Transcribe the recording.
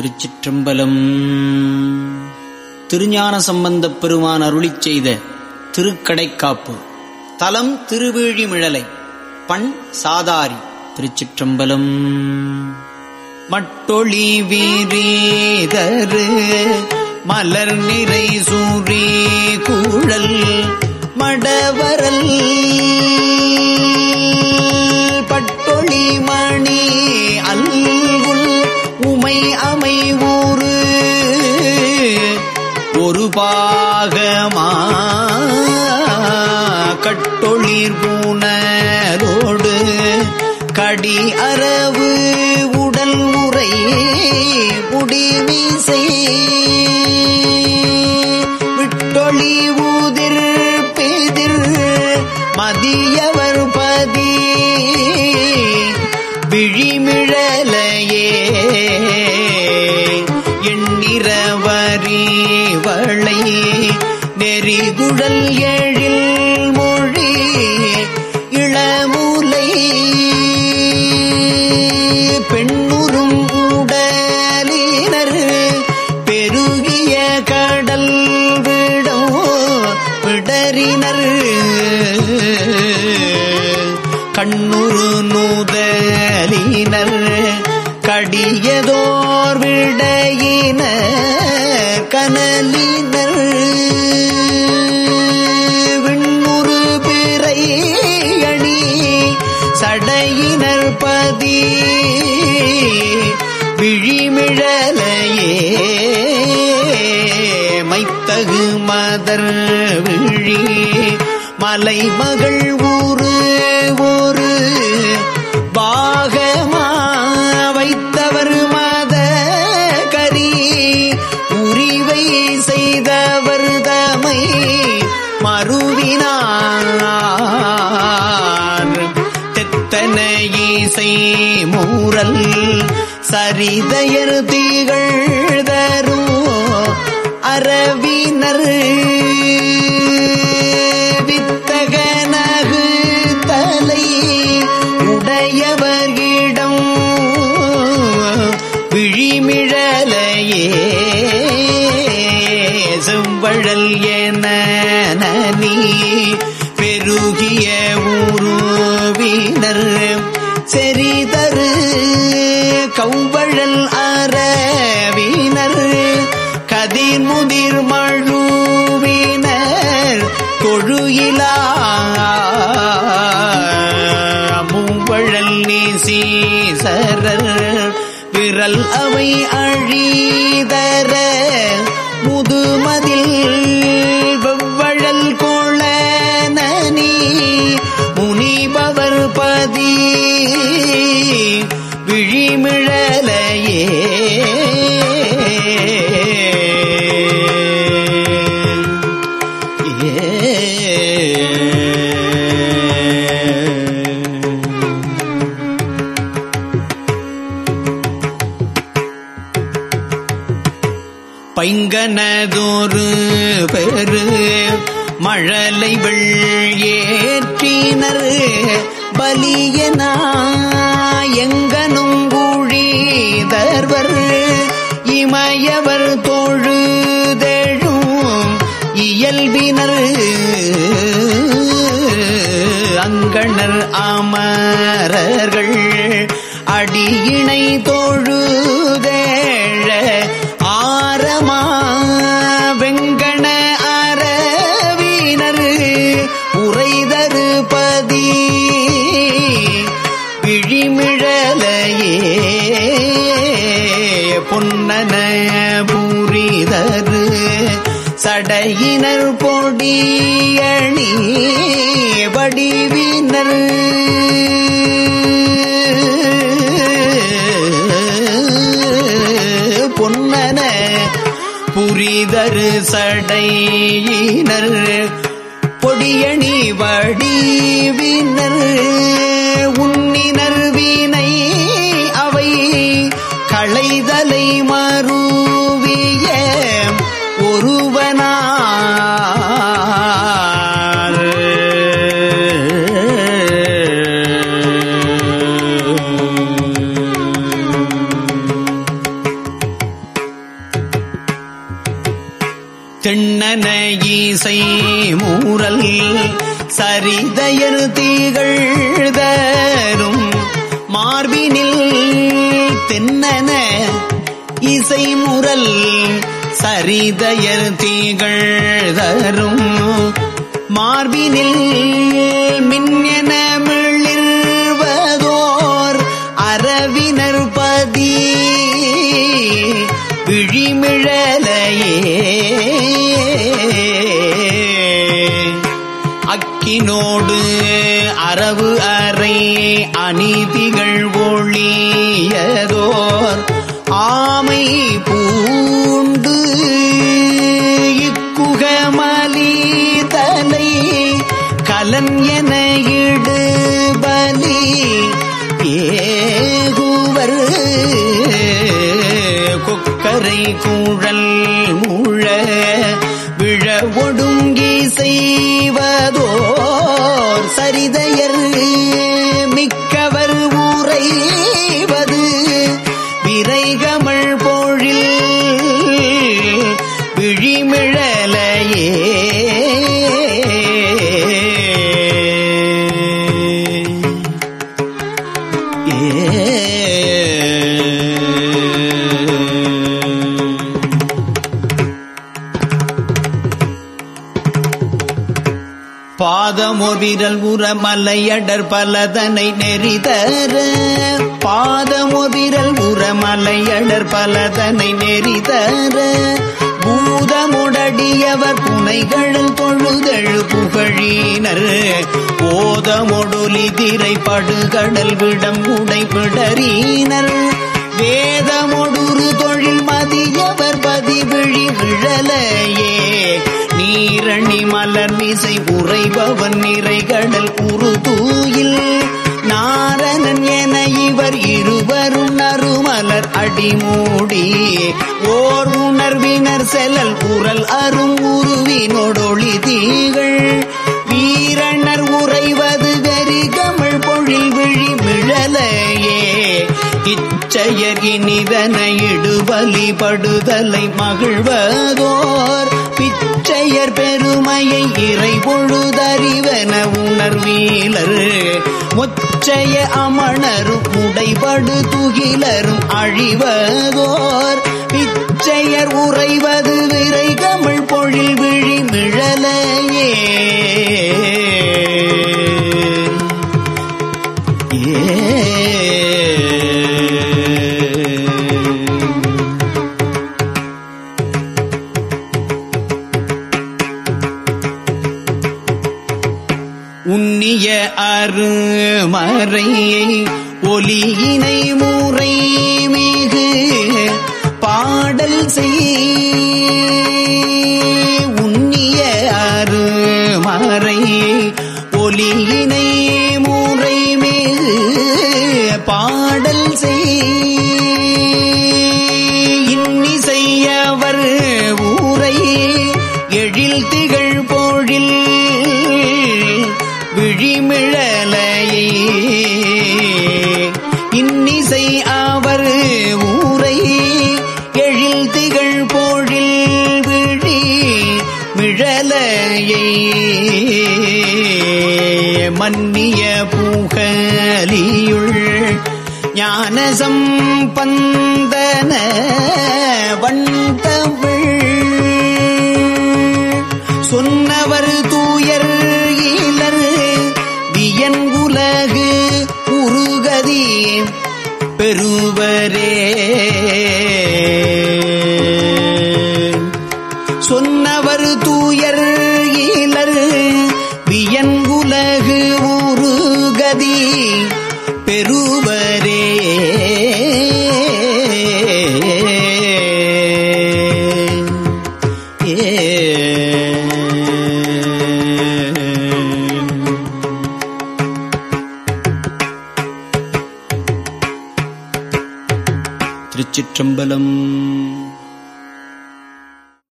திருச்சிற்றம்பலம். திருஞான சம்பந்தப் பெருமான் அருளி செய்த திருக்கடைக்காப்பு. தலம் திருவேழிமிழலை. பண் சாதாரி திருச்சிற்றம்பலம். மட்டொளி வீரீதரு மலர் நிறை சூரி கூழல் மடவரல். பட்டொளி மணி அல்ல அமை அமை ஊறு ஒரு பாகமா கட்டொளிர் பூனரோடு கடி அரவு உடல் உரை முடிவிசை விட்டொளி ஊதிர் பெதிர் மதியவர் பதி விழிமிழலையே. எண்ணிறவரி வளை நெறிகுடல் எழில் மொழி இளமூலை. பெண் மதர் விழி மலைமகள் ஊரு ஒரு பாகமா வைத்தவர் மத கரி உரிவை செய்தவர் தமை மறுவினார் தெத்தன ஈசை மூரல் சரிதயர் தீகள் உடையவர்களிடம் விழிமிழலையே செம்பழல் என நனி பெருகிய உருவினர் செறிதரு கௌவழல் அறவினர் கதிர் முதிர் மழுவினர் தொழுயிலா அழிதர முதுமதில் வெவ்வழல் கோள நனி முனிபவர் பதி விழிமிழலையே. ஏ பைங்கனதொரு பெரு மழலை வெள்ளேற்றினர். பலியனா எங்கனும் குழிதர்வர் இமயவர் தொழுதெழும் இயல்பினர். அங்கணர் அமரர்கள் அடியினை தொழுதேழ புரிதரு சடையினர் பொடியணி வடிவினர். பொன்னன புரிதரு சடையினர். பொடியணி வடிவினர். தென்னன இசை முரல் சரிதயர் தீகள் தரும். மார்பினில் மின்னென மிளிர்வதோர் அரவினர் பதி விழிமிழலையே. அக்கினோடு அரவு அறை அநீதிகள் கலன் என இடுபலி ஏகுவர். கொக்கரை கூழல் மூழ விழ ஒடுங்கி செய்வதோர் சரிதையர் ஏ பாதமொவிரல் உரமலையடர் பலதனை நெறிதர. பாதமொவிரல் உரமலையடர் பலதனை நெறிதர. பூதமுடடியவர் புனைகள் பொழுதழு புகழினர். போதமொடுலி திரை படுகடல் விடம் உடைபிடறினர் வேதமொடுரு தொழில் மதியவர் பதிவிழி விழலையே. நீரணி மலர் மீசை உறைபவன் நிறைகடல் குறுதூயில். நாரணன் என இவர் இருவரும் நறுமலர் அடிமூடி. ஓர் உணர்வினர் செலல் குரல் அரும் உருவினொடொளி தீகள். இச்செயர் இனிதன இடுபலி மகிழ்வதோர். பிச்சையர் பெருமையை இறை பொழுதறிவன உணர்வீலர். முச்சைய அமணரும் உடைபடு துகிலரும் அழிவதோர். பிச்சையர் உறைவது விரை கமிழ் பொழில் விழி மிழலையே. ஏ செய் உன்னிய மறை ஒலியினை முறை மேல் பாடல் செய். இன்னிசையவர் ஊரை எழில் திகழ் மன்னிய பூகலியுள் ஞானசம் பந்தன வண்டவிழ் சொன்னவர் தூயர் இலர் வியன் உலகு உருகதி. பெறுவரே.